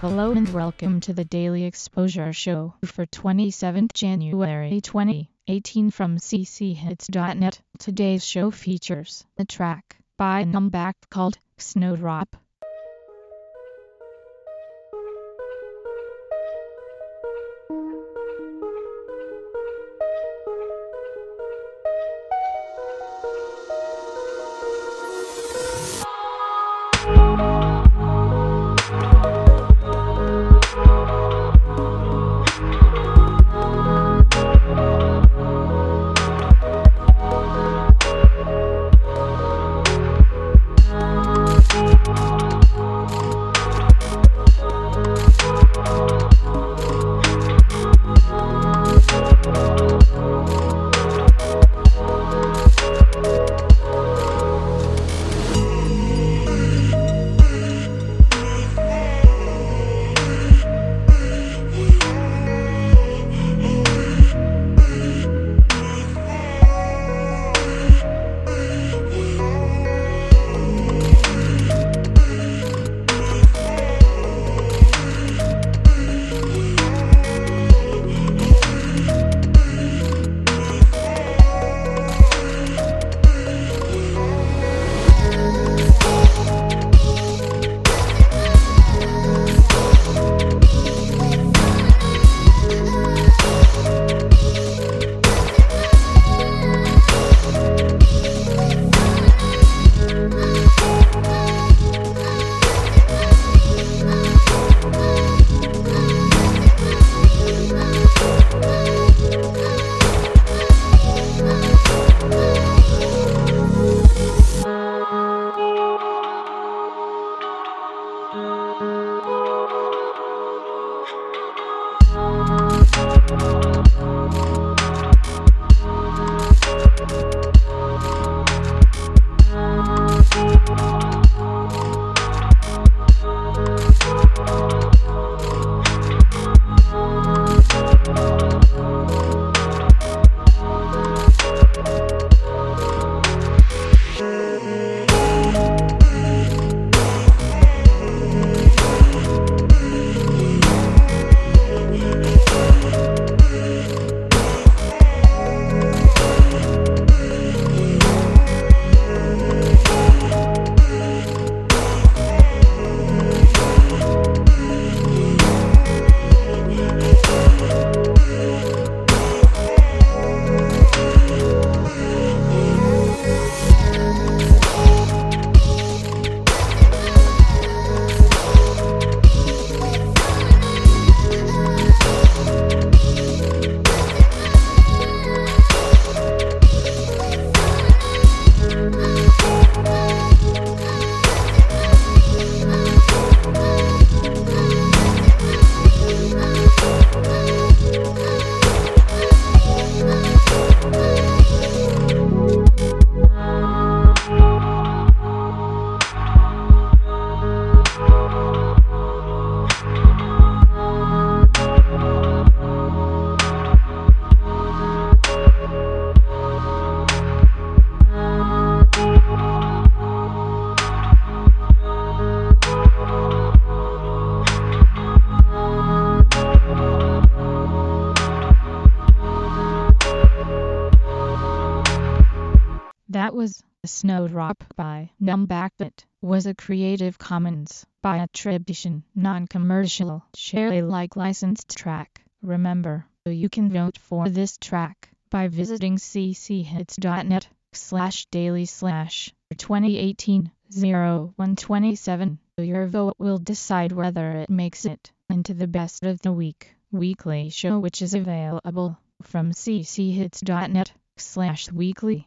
Hello and welcome to the Daily Exposure Show for 27th January 2018 from cchits.net. Today's show features a track by Numbach called Snowdrop. Was Snowdrop by Numbach. Was a Creative Commons by attribution, non-commercial, share Alike licensed track. Remember, you can vote for this track by visiting cchits.net slash daily slash 2018 0127. Your vote will decide whether it makes it into the best of the week weekly show which is available from cchits.net slash weekly.